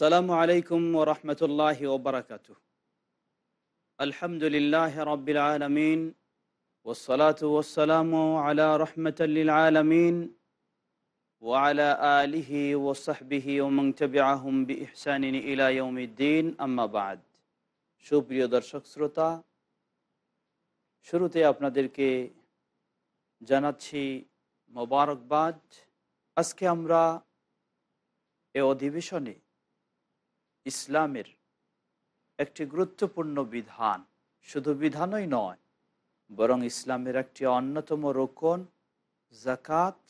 আসসালামু আলাইকুম ওরহমতুল্লাহ ওবরাকাত আলহামদুলিল্লাহ রবিল আলমিন ওসলাত ওসালাম আলা রহমতুল্লিল আলমিন ওয়ালা আলিহি ওসাহবিহি ওমং তবিআহম বি ইহসানিন ইলায়ুদ্দিন আম্মাবাদ সুপ্রিয় দর্শক শ্রোতা, শুরুতে আপনাদেরকে জানাচ্ছি মোবারকবাদ। আজকে আমরা এ অধিবেশনে ইসলামের একটি গুরুত্বপূর্ণ বিধান। শুধু বিধানই নয়, বরং ইসলামের একটি অন্যতম রোকন জাকাত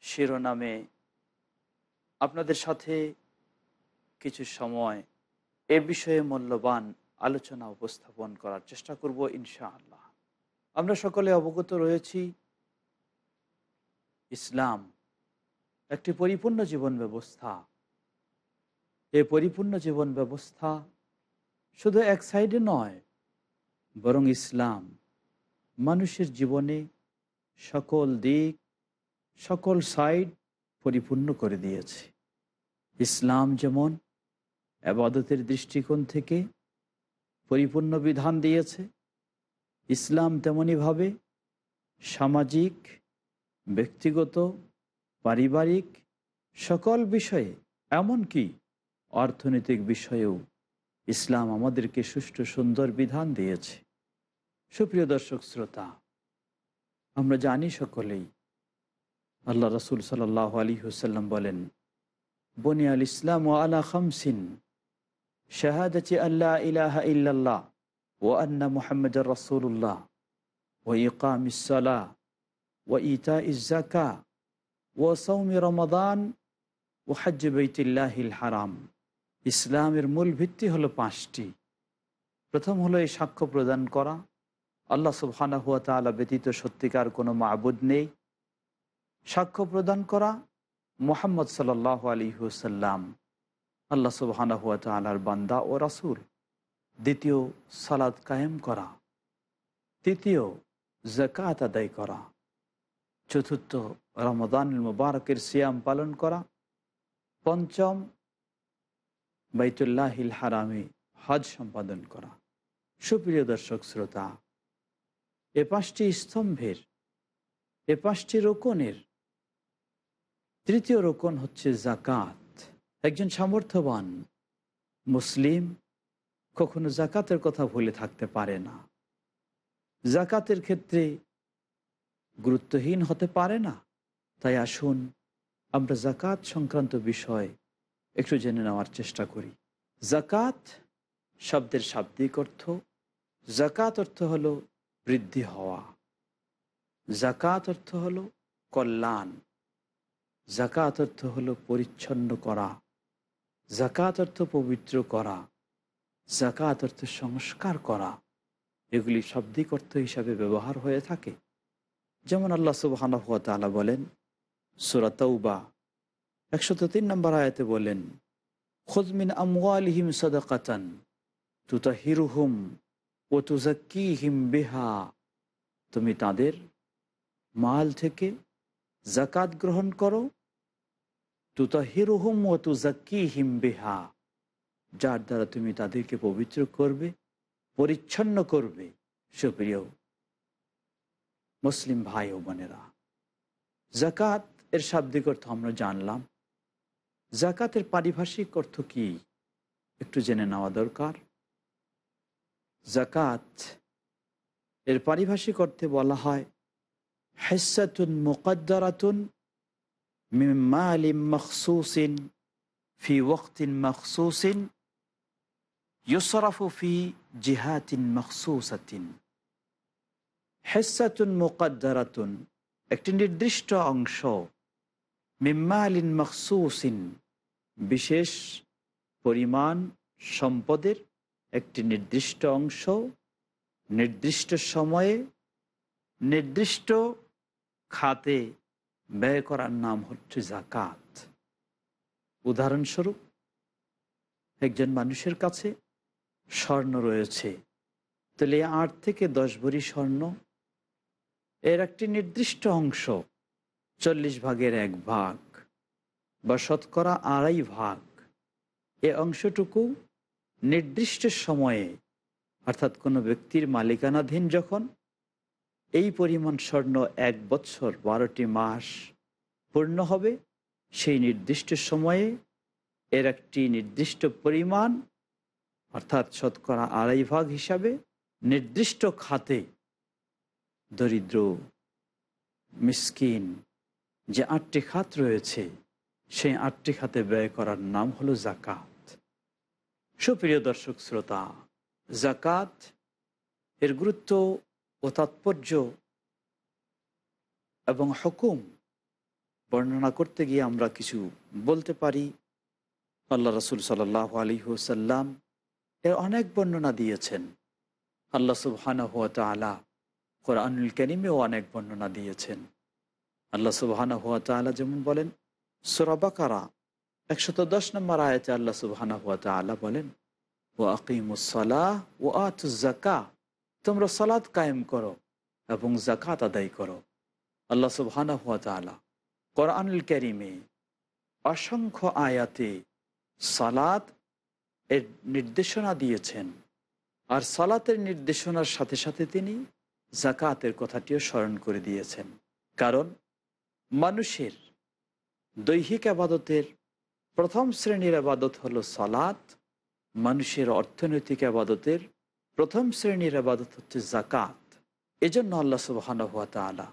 শিরোনামে আপনাদের সাথে কিছু সময় এ বিষয়ে মূল্যবান আলোচনা উপস্থাপন করার চেষ্টা করব ইনশাআল্লাহ। আমরা সকলে অবগত রয়েছি, ইসলাম একটি পরিপূর্ণ জীবন ব্যবস্থা এ পরিপূর্ণ জীবন ব্যবস্থা শুধু এক সাইডে নয়, বরং ইসলাম, মানুষের জীবনে সকল দিক, সকল সাইড পরিপূর্ণ করে দিয়েছে। ইসলাম যেমন আবাদতের দৃষ্টিকোণ থেকে পরিপূর্ণ বিধান দিয়েছে, ইসলাম তেমনইভাবে সামাজিক, ব্যক্তিগত, পারিবারিক সকল বিষয়ে এমনকি অর্থনৈতিক বিষয়েও ইসলাম আমাদেরকে সুষ্ঠু, সুন্দর বিধান দিয়েছে। সুপ্রিয় দর্শক, শ্রোতা, আমরা জানি সকলেই, আল্লাহ রসুল সাল্লাহ আলী হুসাল্লাম বলেন, বনি আল ইসলাম ও আলা খামসিন শাহাদাচি আল্লাহ ইলাহা ইল্লাল্লাহ ও আন্না মুহাম্মদ রসুল্লাহ ও ইকাম ইসালা ও ইতা ইজাকা ও সৌমি রমাদান ও হজ্জ বৈতিল্লাহিল হারাম। ইসলামের মূল ভিত্তি হলো পাঁচটি। প্রথম হলো এই সাক্ষ্য প্রদান করা। আল্লাহ সুবহানা হুয়া তালা ব্যতীত সত্যিকার কোনো মাবুদ নেই। সাক্ষ্য প্রদান করা মোহাম্মদ সাল্লাহ আলী হুসাল্লাম আল্লাহ সুবহানা হুয়া তালার বান্দা ও রাসুল। দ্বিতীয় সালাদ কায়েম করা। তৃতীয় জাকাত আদায় করা। চতুর্থ রমদান মুবারকের সিয়াম পালন করা। পঞ্চম বাইতুল্লাহিল হারামে হজ সম্পাদন করা। সুপ্রিয় দর্শক, শ্রোতা, এ পাঁচটি স্তম্ভের, এ পাঁচটি রোকনের, তৃতীয় রোকন হচ্ছে জাকাত একজন সামর্থ্যবান মুসলিম কখনো জাকাতের কথা ভুলে থাকতে পারে না। জাকাতের ক্ষেত্রে গুরুত্বহীন হতে পারে না। তাই আসুন আমরা জাকাত সংক্রান্ত বিষয় একটু জেনে নেওয়ার চেষ্টা করি। জাকাত শব্দের শাব্দিক অর্থ জাকাত অর্থ হল বৃদ্ধি হওয়া। জাকাত অর্থ হল কল্যাণ। জাকাত অর্থ হল পরিচ্ছন্ন করা। জাকাত অর্থ পবিত্র করা। জাকাত অর্থ সংস্কার করা। এগুলি শব্দিক অর্থ হিসাবে ব্যবহার হয়ে থাকে। যেমন আল্লাহ সুবাহ বলেন সুরাতৌবা একশত তিন নম্বর আয়াতে বলেন খুদমিন আমওয়ালিহিম সদকাতান তুতা হিরুহুম ও তুজাক্কি হিম বেহা। তুমি তাদের মাল থেকে জাকাত গ্রহণ করো। তুতা হিরুহুম ও তুজাক্কি হিম বেহা, যার দ্বারা তুমি তাদেরকে পবিত্র করবে, পরিচ্ছন্ন করবে। সুপ্রিয় মুসলিম ভাই ও বোনেরা জাকাত এর শাব্দিক অর্থ আমরা জানলাম। জাকাতের পারিভাষিক অর্থ কি? একটু জেনে নেওয়া দরকার। জাকাত এর পারিভাষিক অর্থে বলা হয় হেসাতুন মোকাদ্দারাতুন মিমালিম মখসুসিন ফি ওয়াক্তিন মখসুসিন ইউসরাফু ফি জিহাতিন মখসুসাতিন। হেসাতুন মোকাদ্দারাতুন একটি নির্দিষ্ট অংশ মিম্মালিন মখসুসিন, বিশেষ পরিমাণ সম্পদের একটি নির্দিষ্ট অংশ নির্দিষ্ট সময়ে নির্দিষ্ট খাতে ব্যয় করার নাম হচ্ছে জাকাত উদাহরণস্বরূপ, একজন মানুষের কাছে স্বর্ণ রয়েছে, তাহলে আট থেকে দশ ভরি স্বর্ণ এর একটি নির্দিষ্ট অংশ চল্লিশ ভাগের এক ভাগ বা শতকরা আড়াই ভাগ। এ অংশটুকু নির্দিষ্ট সময়ে, অর্থাৎ কোনো ব্যক্তির মালিকানাধীন যখন, এই পরিমাণ স্বর্ণ এক বছর বারোটি মাস পূর্ণ হবে, সেই নির্দিষ্ট সময়ে এর একটি নির্দিষ্ট পরিমাণ, অর্থাৎ শতকরা আড়াই ভাগ হিসাবে নির্দিষ্ট খাতে দরিদ্র, মিসকিন যে আটটি খাত রয়েছে, সেই আটটি খাতে ব্যয় করার নাম হলো জাকাত সুপ্রিয় দর্শক শ্রোতা জাকাত এর গুরুত্ব ও তাৎপর্য এবং হুকুম বর্ণনা করতে গিয়ে আমরা কিছু বলতে পারি। আল্লাহ রসুল সাল্লাহ আলী হুসাল্লাম এর অনেক বর্ণনা দিয়েছেন। আল্লাহ সুবহান হুয়া তালা কোরআনুল করিমেও অনেক বর্ণনা দিয়েছেন। আল্লাহ সুবহান হুয়া তালা যেমন বলেন সুরাবাকারা একশত দশ নম্বর আয়তে আল্লাহ সুবহান হুয়া তালা বলেন ও আকিমুসলাহ ও আতুজাকা তোমরা সালাদ কায়েম করো এবং জাকাত আদায় করো। আল্লাহ সুবহানা হুয়া তালা কোরআনুল ক্যারিমে অসংখ্য আয়াতে সালাদ এর নির্দেশনা দিয়েছেন। আর সালাতের নির্দেশনার সাথে সাথে তিনি জাকাতের কথাটিও স্মরণ করে দিয়েছেন। কারণ মানুষের দৈহিক আবাদতের প্রথম শ্রেণির আবাদত হলো সালাত, মানুষের অর্থনৈতিক আবাদতের প্রথম শ্রেণির আবাদত হচ্ছে জাকাত এজন্য আল্লাহ সুবাহান হাত আলা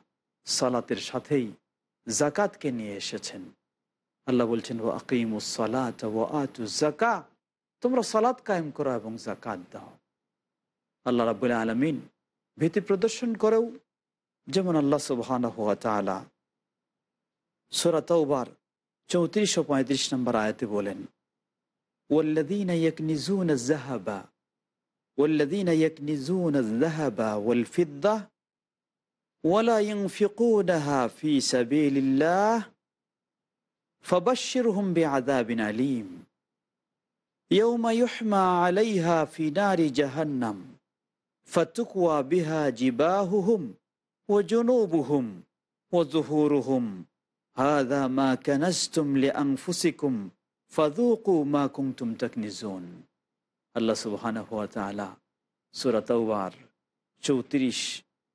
সালাতের সাথেই জাকাতকে নিয়ে এসেছেন। আল্লাহ বলছেন ও আকিম ও আতু জাকা তোমরা সালাত কায়েম করো এবং জাকাত দাও। আল্লাহ রাবুল আলমিন ভীতি প্রদর্শন করেও যেমন আল্লাহ সুবাহান হাত আলা সোরা তৌবার চৌত্রিশ ও পঁয়ত্রিশ নম্বর আয়াতে বলেন ওল্লাদিন يكنزون الذهب والذين يكنزون الذهب والفضة ولا ينفقونها في سبيل الله فبشرهم بعذاب أليم يوم يحمى عليها في نار جهنم فتكوى بها جباههم وجنوبهم وظهورهم হাদা মা ক্যানাস্তুম লে আংফুসিকুম ফাদুকু মা কুমতুম তাকনিজুন আল্লাহ সুবহান হুয়া তালা সুরাতওয়ার চৌত্রিশ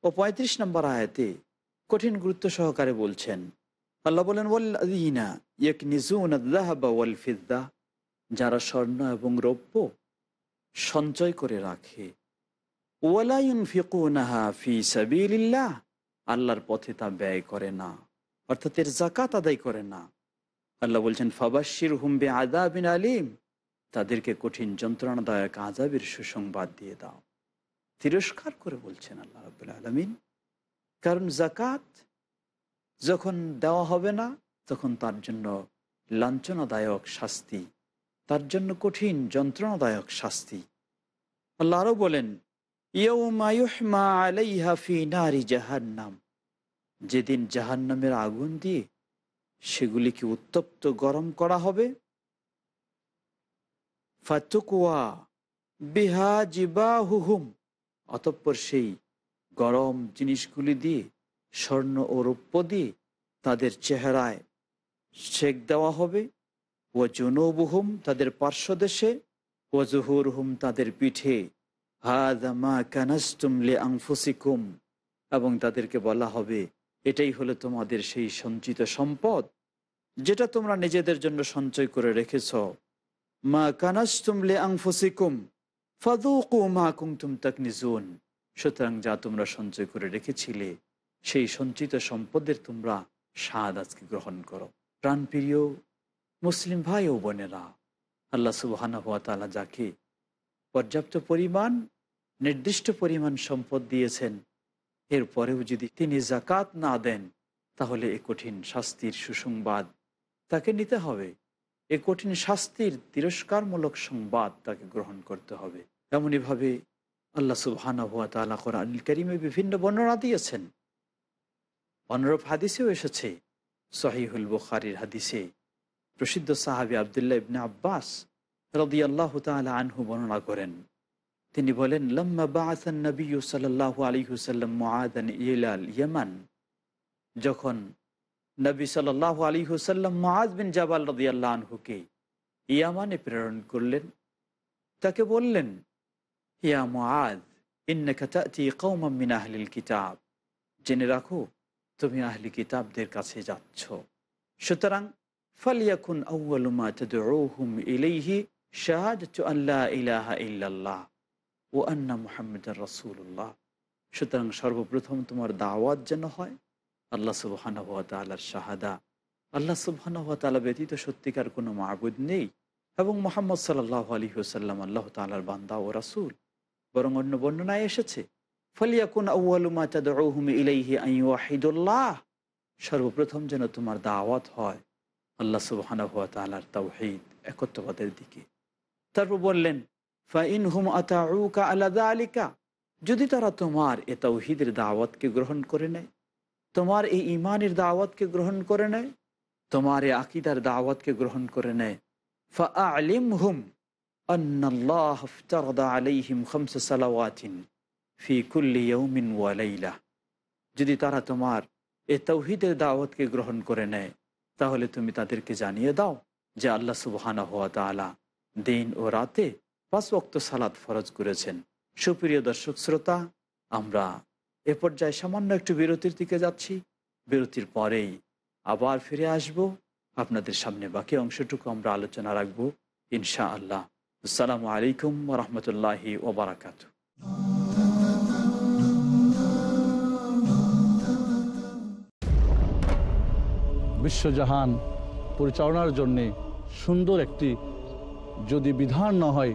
ও পঁয়ত্রিশ নম্বর আয়াতে কঠিন গুরুত্ব সহকারে বলছেন, আল্লাহ বলেন ওয়াল্লাদিনা ইয়েক নিজুন আদাহাবা ওয়াল ফিদ্দা যারা স্বর্ণ এবং রৌপ্য সঞ্চয় করে রাখে। ওয়ালায়ুন ফিকুনাহা ফি সাবিলিল্লাহ আল্লাহর পথে তা ব্যয় করে না। অর্থাৎ এর জাকাত আদায় করে না। আল্লাহ বলছেন ফাবাসির হুম্বে আদাবিন আলিম তাদেরকে কঠিন যন্ত্রণাদায়ক আজাবের সুসংবাদ দিয়ে দাও। তিরস্কার করে বলছেন আল্লাহ রবুল্লা আলমিন। কারণ জাকাত যখন দেওয়া হবে না, তখন তার জন্য লাঞ্ছনাদায়ক শাস্তি, তার জন্য কঠিন যন্ত্রণাদায়ক শাস্তি। আল্লাহ আরও বলেন জাহান্নাম যেদিন জাহান্নামের আগুন দিয়ে সেগুলিকে উত্তপ্ত গরম করা হবে। ফাতুকুয়া বিহা জিবা হুহুম অতঃপর সেই গরম জিনিসগুলি দিয়ে, স্বর্ণ ও রৌপ্য দিয়ে তাদের চেহারায় শেক দেওয়া হবে। ও জনবুহুম তাদের পার্শ্বদেশে ও জহুর হুম তাদের পিঠে। হাদামা কানাস্তুমলে আংফুসিকুম এবং তাদেরকে বলা হবে এটাই হলো তোমাদের সেই সঞ্চিত সম্পদ, যেটা তোমরা নিজেদের জন্য সঞ্চয় করে রেখেছ। মা কানাস্তুমলে আংফুসিকুম ফাদুকু মা কুমতুম তাকনিজুন। সুতরাং যা তোমরা সঞ্চয় করে রেখেছিলে, সেই সঞ্চিত সম্পদের তোমরা স্বাদ আজকে গ্রহণ করো। প্রাণপ্রিয় মুসলিম ভাই ও বোনেরা, আল্লাহ সুবাহানা হাত যাকে পর্যাপ্ত পরিমাণ, নির্দিষ্ট পরিমাণ সম্পদ দিয়েছেন এরপরেও যদি তিনি জাকাত না দেন, তাহলে এ কঠিন শাস্তির সুসংবাদ তাকে নিতে হবে। এ কঠিন শাস্তির তিরস্কারমূলক সংবাদ তাকে গ্রহণ করতে হবে। এমনইভাবে আল্লাহ সুবহানা হুয়া তালা কোরআন করিমে বিভিন্ন বর্ণনা দিয়েছেন। অনুরূপ হাদিসেও এসেছে, সহিহুল বুখারির হাদিসে প্রসিদ্ধ সাহাবি আবদুল্লাহ ইবনে আব্বাস রদি আল্লাহ তালা আনহু বর্ণনা করেন। তিনি বলেন, লম্মা নবী সাল্লাহ আলী হুসাল্লাম মুআদান ইলাল ইয়ামান। যখন নবী সাল্লাহ আলী হুসাল্লাম মুআজ বিন জাবাল রদি আল্লাহ আনহুকে ইয়ামানে প্রেরণ করলেন, তাকে বললেন, ইয়া মুআদ ইন্নাকা তা'তি কওমান মিন আহলিল কিতাব। জেনে রাখো, তুমি আহলি কিতাবদের কাছে যাচ্ছ। সুতরাং, ফালিয়াকুন আউয়ালু মা তাদউহুম ইলাইহি শাহাদাতু আল্লা ইলাহা ইল্লাল্লাহ। ও আন্না মুহাম্মাদুর রসুল্লাহ সুতরাং সর্বপ্রথম তোমার দাওয়াত যেন হয়, আল্লাহ সুবহানাহু ওয়া শাহাদা। আল্লাহ সুবহানাহু ওয়া ব্যতীত সত্যিকার কোনো মাবুদ নেই। এবং মোহাম্মদ সাল্লাল্লাহু আলাইহি ওয়াসাল্লাম আল্লাহ তাআলার বান্দা ও রাসূল। বরং অন্য বর্ণনায় এসেছে, ফলিয়াকুন তাদউহুম ইলাইহি সর্বপ্রথম যেন তোমার দাওয়াত হয়, আল্লাহ সুবহানাহু ওয়া তাআলার তাওহীদ, একত্ববাদের দিকে। তারপর বললেন হুম আলাদা আলিকা যদি তারা তোমার এ তৌহিদের দাওয়াতকে গ্রহণ করে নেয়, তোমার এই ইমানের দাওয়াতকে গ্রহণ করে নেয়, তোমার এ আকিদার দাওয়াতকে গ্রহণ করে নেয়। ফা আলিম হুম যদি তারা তোমার এ তৌহিদের দাওয়াতকে গ্রহণ করে নেয়, তাহলে তুমি তাদেরকে জানিয়ে দাও যে আল্লাহ সুবহানা হাত আলা দিন ও রাতে পাঁচ ওক্ত সালাদ ফরজ করেছেন। সুপ্রিয় দর্শক শ্রোতা, আমরা এ পর্যায়ে সামান্য একটু বিরতির দিকে যাচ্ছি। বিরতির পরেই আবার ফিরে আসব। আপনাদের সামনে বাকি অংশটুকু আমরা আলোচনা রাখব ইনশা আল্লাহ আসসালামু আলাইকুম রহমতুল্লাহি ওবরাকাত। বিশ্বজাহান পরিচালনার জন্যে সুন্দর একটি যদি বিধান না হয়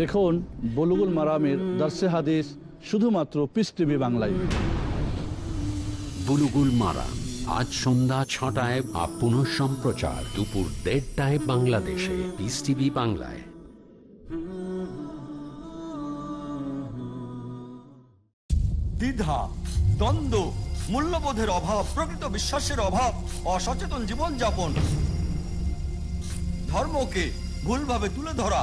দেখুন বলুগুল মারামের দার্সে হাদিস শুধুমাত্র পিস টিভি বাংলায়। বুলুগুল মারা আজ সন্ধ্যা ছটায় বা পুনঃ সম্প্রচার দুপুর দেড়টায় বাংলাদেশে পিস টিভি বাংলায়। দ্বিধা দ্বন্দ্ব মূল্যবোধের অভাব প্রকৃত বিশ্বাসের অভাব অসচেতন জীবনযাপন ধর্মকে ভুলভাবে তুলে ধরা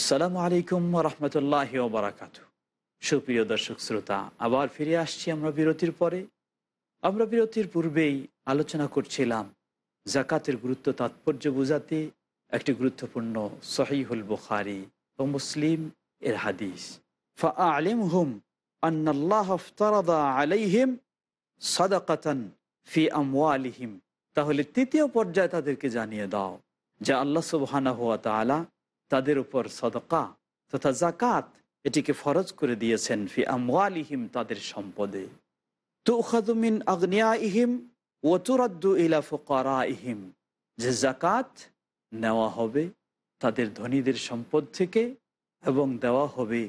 আসসালামু আলাইকুম রহমতুল্লাহ বারাকাত সুপ্রিয় দর্শক শ্রোতা, আবার ফিরে আসছি আমরা বিরতির পরে। আমরা বিরতির পূর্বেই আলোচনা করছিলাম জাকাতের গুরুত্ব তাৎপর্য বোঝাতে একটি গুরুত্বপূর্ণ সহিহুল বুখারি ও মুসলিম এর হাদিস। ফা আলিম হুম আলাইহিম সাদাকাতান ফি আমিহিম তাহলে তৃতীয় পর্যায়ে তাদেরকে জানিয়ে দাও, যা আল্লাহ সুবহানা হুয়া তালা তাদের উপর সদকা তথা জাকাত এটিকে ফরজ করে দিয়েছেন ফি আমওয়ালিহিম তাদের সম্পদে। তুখাদুমিন আগ্নিয়া ইহিম ও তুরাদ্দু ইলা ফোকারা ইহিম যে জাকাত নেওয়া হবে তাদের ধনীদের সম্পদ থেকে এবং দেওয়া হবে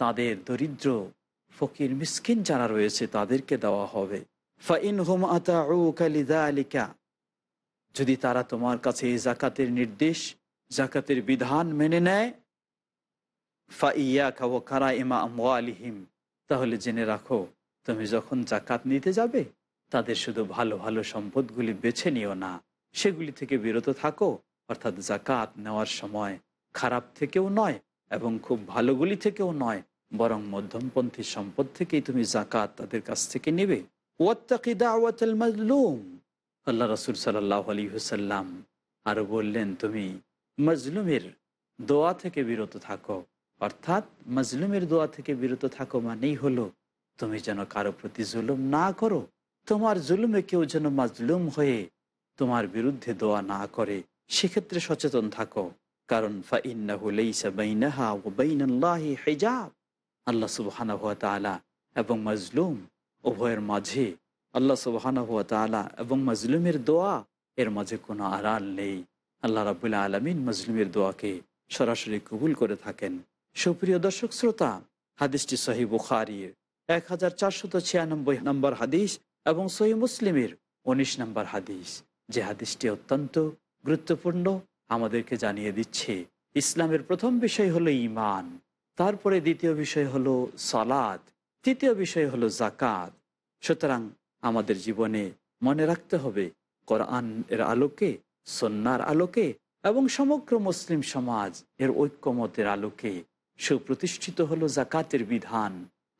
তাদের দরিদ্র ফকির মিসকিন যারা রয়েছে তাদেরকে দেওয়া হবে। ফাইন হুম আতা আলিকা যদি তারা তোমার কাছে এই জাকাতের নির্দেশ জাকাতের বিধান মেনে নেয়। ফাইয়া খাব কারা ইমা আলিহিম তাহলে জেনে রাখো, তুমি যখন জাকাত নিতে যাবে, তাদের শুধু ভালো ভালো সম্পদগুলি বেছে নিও না। সেগুলি থেকে বিরত থাকো, অর্থাৎ জাকাত নেওয়ার সময় খারাপ থেকেও নয় এবং খুব ভালোগুলি থেকেও নয়, বরং মধ্যমপন্থী সম্পদ থেকেই তুমি জাকাত তাদের কাছ থেকে নেবে। আল্লাহ রসুল সাল্লাহ আলী হুসাল্লাম আরও বললেন, তুমি মজলুমের দোয়া থেকে বিরত থাকো। অর্থাৎ মজলুমের দোয়া থেকে বিরত থাকো মানেই হলো, তুমি যেন কারও প্রতি জুলুম না করো। তোমার জুলুমে কেউ যেন মাজলুম হয়ে তোমার বিরুদ্ধে দোয়া না করে, সেক্ষেত্রে সচেতন থাকো। কারণ আল্লাহ সুবহানা এবং মজলুম উভয়ের মাঝে, আল্লাহ সুবহানা হুয়া তালা এবং মজলুমের দোয়া এর মাঝে কোনো আড়াল নেই। আল্লাহ রাবুল্লাহ আলমিন মজলুমের দোয়াকে সরাসরি কবুল করে থাকেন। সুপ্রিয় দর্শক শ্রোতা, হাদিসটি সহি বুখারির এক হাজার চারশত ছিয়ানব্বই নম্বর হাদিস এবং সহি মুসলিমের উনিশ নম্বর হাদিস। যে হাদিসটি অত্যন্ত গুরুত্বপূর্ণ, আমাদেরকে জানিয়ে দিচ্ছে, ইসলামের প্রথম বিষয় হলো ইমান তারপরে দ্বিতীয় বিষয় হলো সালাদ তৃতীয় বিষয় হলো জাকাত সুতরাং আমাদের জীবনে মনে রাখতে হবে কোরআন এর আলোকে সন্ন্যার আলোকে এবং সমগ্র মুসলিম সমাজ এর ঐক্যমতের আলোকে সুপ্রতিষ্ঠিত হলো জাকাতের বিধান।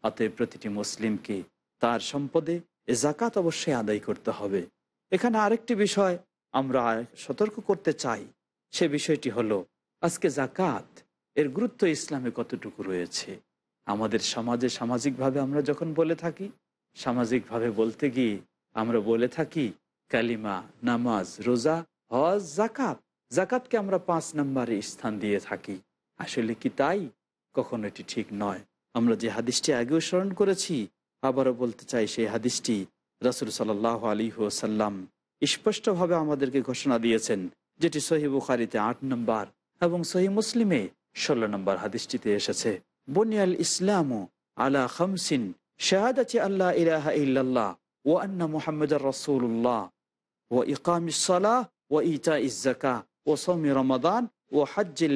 অতএব প্রতিটি মুসলিমকে তার সম্পদে এ জাকাত অবশ্যই আদায় করতে হবে। এখানে আরেকটি বিষয় আমরা সতর্ক করতে চাই। সে বিষয়টি হলো, আজকে জাকাত এর গুরুত্ব ইসলামে কতটুকু রয়েছে? আমাদের সমাজে সামাজিকভাবে আমরা যখন বলে থাকি, সামাজিকভাবে বলতে গিয়ে আমরা বলে থাকি, কালিমা, নামাজ, রোজা হজ জাকাত। জাকাতকে আমরা পাঁচ নম্বরে স্থান দিয়ে থাকি। আসলে কি তাই? কখনো এটি ঠিক নয়। আমরা যে হাদিসটি আগেও স্মরণ করেছি, আবারও বলতে চাই সেই হাদিসটি রসুল সাল আলী সাল্লাম স্পষ্টভাবে আমাদেরকে ঘোষণা দিয়েছেন, যেটি সহি বুখারিতে আট নম্বর এবং সহি মুসলিমে ষোলো নম্বর হাদিসটিতে এসেছে। বনিয়াল ইসলাম আলা খামসিন শাহাদাতি আল্লাহ ইলাহা ইল্লাল্লাহ ও আন্না মুহাম্মদ রসুল্লাহ ও ইকাম সালাহ ও ইজাকা ও রমাদান ও হজ্জিল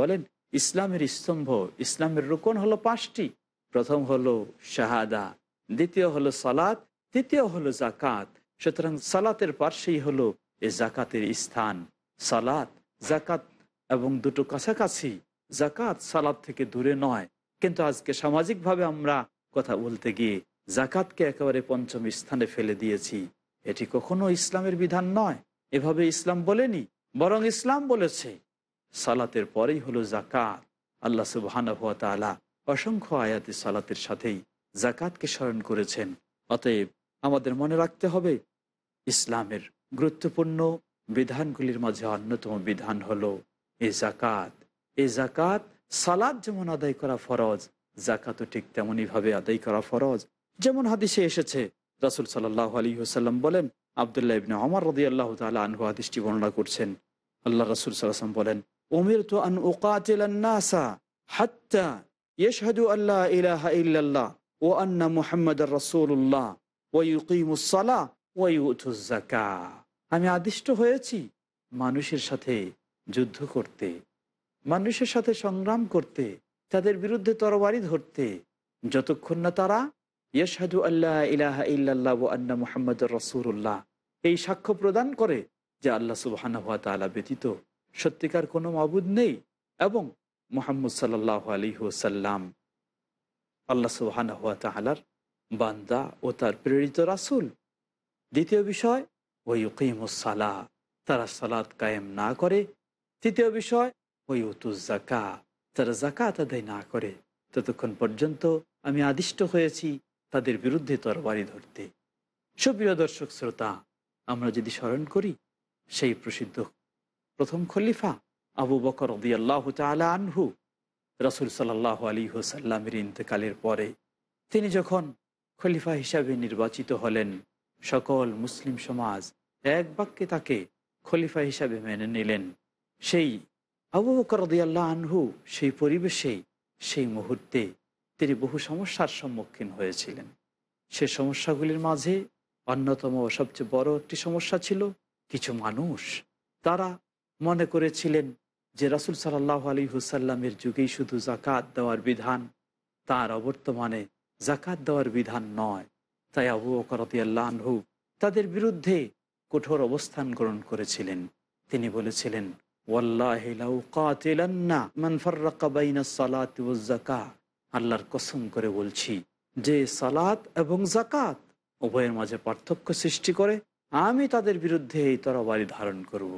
বলেন, ইসলামের স্তম্ভ, ইসলামের রোকন হলো পাঁচটি। প্রথম হলো শাহাদা, দ্বিতীয় হলো সালাত, তৃতীয় হলো জাকাত সুতরাং সালাতের পার্শ্বেই হলো এ জাকাতের স্থান। সালাত জাকাত এবং দুটো কাছাকাছি। জাকাত সালাত থেকে দূরে নয়। কিন্তু আজকে সামাজিকভাবে আমরা কথা বলতে গিয়ে জাকাতকে একেবারে পঞ্চম স্থানে ফেলে দিয়েছি। এটি কখনো ইসলামের বিধান নয়। এভাবে ইসলাম বলেনি, বরং ইসলাম বলেছে। সালাতের পরেই হলো জাকাত। আল্লাহ সুবহানা অসংখ্য আয়াতি সালাতের সাথেই জাকাতকে স্মরণ করেছেন। অতএব আমাদের মনে রাখতে হবে, ইসলামের গুরুত্বপূর্ণ বিধানগুলির মাঝে অন্যতম বিধান হলো এ জাকাত। এ জাকাত সালাদ যেমন আদায় করা ফরজ, জাকাতও ঠিক তেমনই ভাবে আদায় করা ফরজ। যেমন হাদিসে এসেছে, রাসুল সাল্লাহ আলী হুসাল্লাম বলেন, আবদুল্লাহ ইবনে অমর রদি আল্লাহ তালা আনহু হাদিসটি বর্ণনা করছেন। আল্লাহ রাসুল সাল্লাম বলেন ওমির তো আন ওকাতিলান্নাসা হাত্তা ইয়শহাদু আল্লাহ ইলাহা ইল্লাল্লাহ ও আন্না মুহাম্মদ রাসূলুল্লাহ ওয়া ইউকিমুস-সালাহ ওয়া ইউতুজ যাকাহ। আমি আদিষ্ট হয়েছি মানুষের সাথে যুদ্ধ করতে, মানুষের সাথে সংগ্রাম করতে, তাদের বিরুদ্ধে তরবারি ধরতে, যতক্ষণ না তারা আল্লাহ ইলাহা ইল্লাল্লাহ ও আন্না এই সাক্ষ্য প্রদান করে যে আল্লাহ সুবহানাহু ওয়া তাআলা ব্যতীত সত্যিকার কোনো মাবুদ নেই এবং মোহাম্মদ সাল্লাহ আলী সাল্লাম আল্লাহ সুবাহানা হুয়া তাহালার বান্দা ও তার প্রেরিত রাসুল। দ্বিতীয় বিষয় ওই উকিমুসালা তারা সালাদ কায়েম না করে। তৃতীয় বিষয় ওই উতুজাকা তারা জাকাত আদায় না করে। ততক্ষণ পর্যন্ত আমি আদিষ্ট হয়েছি। তাদের বিরুদ্ধে তরবারি ধরতে। সুপ্রিয় দর্শক শ্রোতা, আমরা যদি স্মরণ করি, সেই প্রসিদ্ধ প্রথম খলিফা আবু বকর আল্লাহ তালা আনহু, রসুল সাল্লাহ আলী হোসাল্লামের ইন্তেকালের পরে তিনি যখন খলিফা হিসাবে নির্বাচিত হলেন, সকল মুসলিম সমাজ এক বাক্যে তাকে খলিফা হিসাবে মেনে নিলেন। সেই আবু বকর আল্লাহ আনহু সেই পরিবেশে, সেই মুহূর্তে তিনি বহু সমস্যার সম্মুখীন হয়েছিলেন। সে সমস্যাগুলির মাঝে অন্যতম সবচেয়ে বড় একটি সমস্যা ছিল কিছু মানুষ। তারা মনে করেছিলেন যে রাসুল সাল্লাহ আলী হুসাল্লামের যুগেই শুধু জাকাত দেওয়ার বিধান, তার অবর্তমানে জাকাত দেওয়ার বিধান নয়। তাই আবু করতিয়াল্লাহ আনহু তাদের বিরুদ্ধে কঠোর অবস্থান গ্রহণ করেছিলেন। তিনি বলেছিলেন আল্লাহর কসম করে বলছি যে সালাত এবং জাকাত উভয়ের মাঝে পার্থক্য সৃষ্টি করে, আমি তাদের বিরুদ্ধে এই তরবারি ধারণ করব।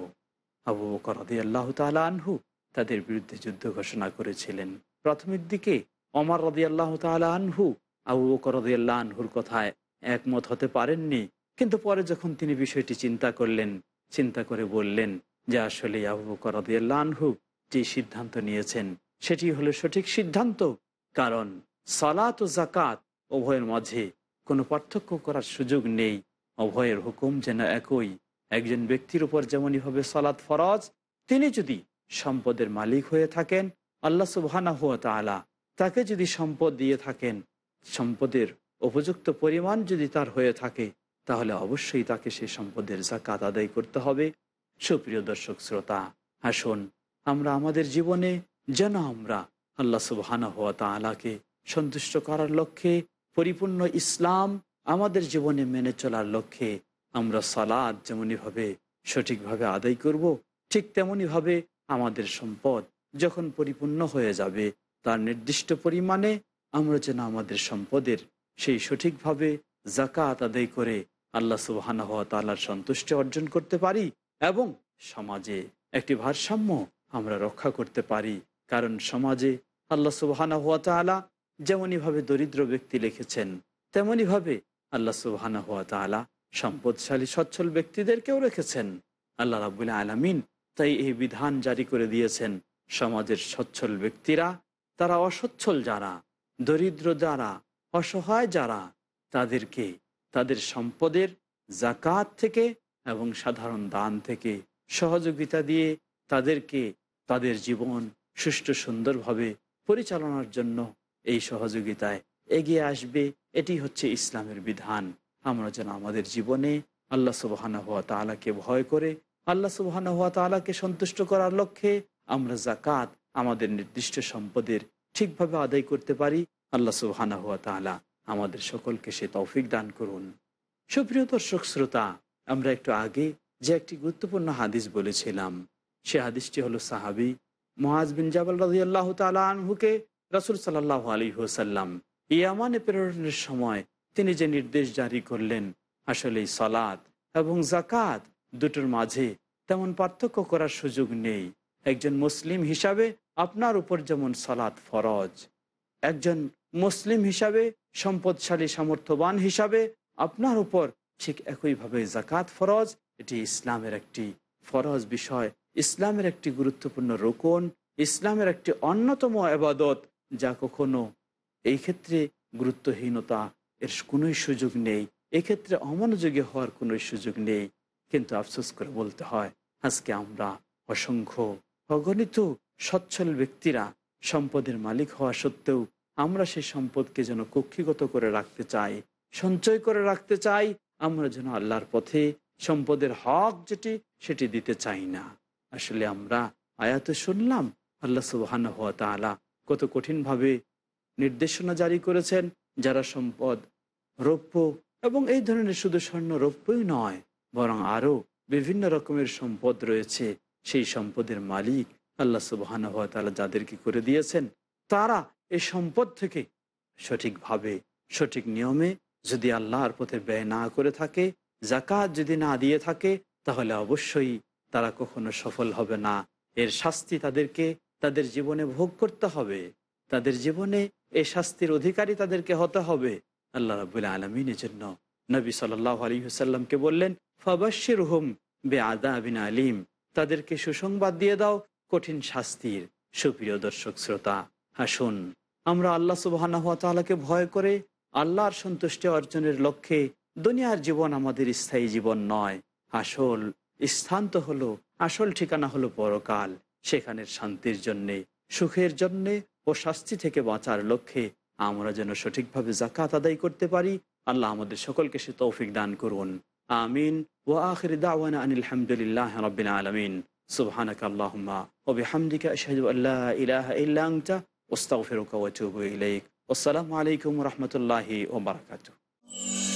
আবু বকর আল্লাহ তালা আনহু তাদের বিরুদ্ধে যুদ্ধ ঘোষণা করেছিলেন। প্রাথমিক দিকে অমর রদি আল্লাহ তালা আনহু আবু বকর আল্লাহ আনহুর কথায় একমত হতে পারেননি, কিন্তু পরে যখন তিনি বিষয়টি চিন্তা করলেন, চিন্তা করে বললেন যে আসলে আবু বকর আল্লাহ আনহু যে সিদ্ধান্ত নিয়েছেন, সেটি হলো সঠিক সিদ্ধান্ত। কারণ সালাত ও জাকাত উভয়ের মাঝে কোনো পার্থক্য করার সুযোগ নেই। উভয়ের হুকুম যেন একই। একজন ব্যক্তির উপর যেমনইভাবে সালাত ফরজ, তিনি যদি সম্পদের মালিক হয়ে থাকেন, আল্লাহ সুবহানা হুয়া তালা তাকে যদি সম্পদ দিয়ে থাকেন, সম্পদের উপযুক্ত পরিমাণ যদি তার হয়ে থাকে, তাহলে অবশ্যই তাকে সেই সম্পদের জাকাত আদায় করতে হবে। সুপ্রিয় দর্শক শ্রোতা, আসুন আমরা আমাদের জীবনে যেন আমরা আল্লাহ সুবহানা হুয়া তালাকে সন্তুষ্ট করার লক্ষ্যে, পরিপূর্ণ ইসলাম আমাদের জীবনে মেনে চলার লক্ষ্যে আমরা সালাদ যেমনইভাবে সঠিকভাবে আদায় করব, ঠিক তেমনইভাবে আমাদের সম্পদ যখন পরিপূর্ণ হয়ে যাবে, তার নির্দিষ্ট পরিমাণে আমরা যেন আমাদের সম্পদের সেই সঠিকভাবে জাকাত আদায় করে আল্লাহ সুবাহানা হওয়া তাল্লার সন্তুষ্টি অর্জন করতে পারি এবং সমাজে একটি ভারসাম্য আমরা রক্ষা করতে পারি। কারণ সমাজে আল্লাহ সুবাহানা হওয়া তালা যেমনইভাবে দরিদ্র ব্যক্তি লিখেছেন, তেমনইভাবে আল্লাহ সুবাহানা হওয়া তালা সম্পদশালী, সচ্ছল ব্যক্তিদেরকেও রেখেছেন। আল্লাহ রাবুল আলমিন তাই এই বিধান জারি করে দিয়েছেন, সমাজের সচ্ছল ব্যক্তিরা, তারা অসচ্ছল যারা, দরিদ্র যারা, অসহায় যারা, তাদেরকে তাদের সম্পদের জাকাত থেকে এবং সাধারণ দান থেকে সহযোগিতা দিয়ে তাদেরকে তাদের জীবন সুষ্ঠু সুন্দরভাবে পরিচালনার জন্য এই সহযোগিতায় এগিয়ে আসবে, এটি হচ্ছে ইসলামের বিধান। আমরা যেন আমাদের জীবনে আল্লাহ সুবাহানা হওয়া তালাকে ভয় করে, আল্লাহ সুবাহানা হওয়া তালাকে সন্তুষ্ট করার লক্ষ্যে আমরা জাকাত আমাদের নির্দিষ্ট সম্পদের ঠিকভাবে আদায় করতে পারি। আল্লাহ সুবাহানা হওয়া তালা আমাদের সকলকে সে তৌফিক দান করুন। সুপ্রিয় দর্শক, শ্রোতা, আমরা একটু আগে যে একটি গুরুত্বপূর্ণ হাদিস বলেছিলাম, সে হাদিসটি হলো সাহাবি মহাজ বিন জাবাল রাজি আল্লাহ রাসুল সাল্লাহ আলী হুসাল্লাম ইয়ামানে প্রেরণের সময় তিনি যে নির্দেশ জারি করলেন, আসলে সালাদ এবং জাকাত দুটোর মাঝে তেমন পার্থক্য করার সুযোগ নেই। একজন মুসলিম হিসাবে আপনার উপর যেমন সালাদ ফরজ, একজন মুসলিম হিসাবে সম্পদশালী, সামর্থ্যবান হিসাবে আপনার উপর ঠিক একইভাবে জাকাত ফরজ, এটি ইসলামের একটি ফরজ বিষয়। ইসলামের একটি গুরুত্বপূর্ণ রোকন, ইসলামের একটি অন্যতম আবাদত যা কখনো এই ক্ষেত্রে গুরুত্বহীনতা এর কোনোই সুযোগ নেই। এক্ষেত্রে অমনোযোগী হওয়ার কোনো সুযোগ নেই। কিন্তু আফসোস করে বলতে হয়, আজকে আমরা অসংখ্য অগণিত সচ্ছল ব্যক্তিরা সম্পদের মালিক হওয়া সত্ত্বেও আমরা সেই সম্পদকে যেন কক্ষিগত করে রাখতে চাই, সঞ্চয় করে রাখতে চাই, আমরা যেন আল্লাহর পথে সম্পদের হক যেটি, সেটি দিতে চাই না। আসলে আমরা আয়াতে শুনলাম, আল্লাহ সুবাহান হওয়া তালা কত কঠিনভাবে নির্দেশনা জারি করেছেন, যারা সম্পদ রৌপ্য এবং এই ধরনের শুধু স্বর্ণ রৌপ্যই নয়, বরং আরও বিভিন্ন রকমের সম্পদ রয়েছে, সেই সম্পদের মালিক আল্লাহ সুবাহান হওয়া তালা যাদেরকে করে দিয়েছেন, তারা এই সম্পদ থেকে সঠিকভাবে, সঠিক নিয়মে যদি আল্লাহর পথে ব্যয় না করে থাকে জাকাত যদি না দিয়ে থাকে, তাহলে অবশ্যই তারা কখনো সফল হবে না। এর শাস্তি তাদেরকে তাদের জীবনে ভোগ করতে হবে। তাদের জীবনে এই শাস্তির অধিকারী তাদেরকে হতে হবে। আল্লাহ রাবুল আলমিনের জন্য নবী সাল্লাহ আলী হুসাল্লামকে বললেন ফাবাসির হুম বে আদা বিন আলিম। তাদেরকে সুসংবাদ দিয়ে দাও, কঠিন শাস্তির সুপ্রিয় দর্শক শ্রোতা হাসুন আমরা আল্লাহ সুবাহকে ভয় করে আল্লাহর সন্তুষ্টি অর্জনের লক্ষ্যে দুনিয়ার জীবন আমাদের স্থায়ী জীবন নয়। আসল স্থান তো হলো, আসল ঠিকানা হলো পরকাল সেখানের শান্তির জন্যে, সুখের জন্যে ও শাস্তি থেকে বাঁচার লক্ষ্যে আমরা যেন সঠিকভাবে জাকাত আদায় করতে পারি। আল্লাহ আমাদের সকলকে সে তৌফিক দান করুন। আমিন। ও আখির দাওয়ানা আনিল রাব্বিল আলামিন। সুবহানাকা আল্লাহুম্মা ওয়া বিহামদিকা আশহাদু আল্লা ইলাহা ওয়া আতুবু ইলাইক। আসসালামু আলাইকুম ওয়া রাহমাতুল্লাহি ওয়া বারাকাতুহু।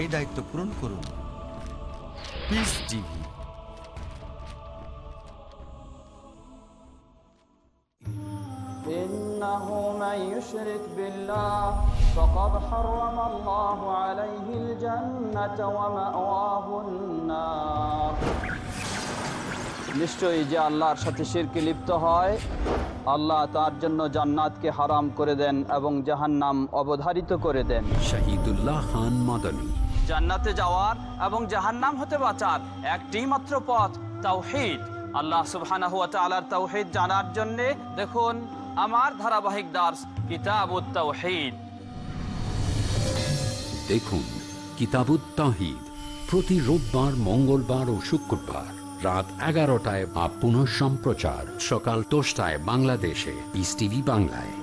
এই দায়িত্ব পূরণ করুন পিস টিভি إنه من يشرك بالله فقد حرم الله عليه الجنة ومأواه النار নিশ্চয়ই যে আল্লাহর সাথে শিরকে লিপ্ত হয় আল্লাহ তার জন্য জান্নাতকে হারাম করে দেন এবং জাহান্নাম অবধারিত করে দেন শহীদুল্লাহ খান মাদানী জান্নাতে যাওয়ার এবং জাহান্নাম হতে বাঁচার একটি মাত্র পথ তাওহীদ। আল্লাহ তাআলার তাওহীদ জানার জন্য দেখুন আমার ধারাবাহিক দার্স কিতাবুত দেখুন কিতাবুত প্রতি রোববার, মঙ্গলবার ও শুক্রবার রাত এগারোটায় বা পুনঃ সম্প্রচার সকাল দশটায় বাংলাদেশে পিস টিভি বাংলায়।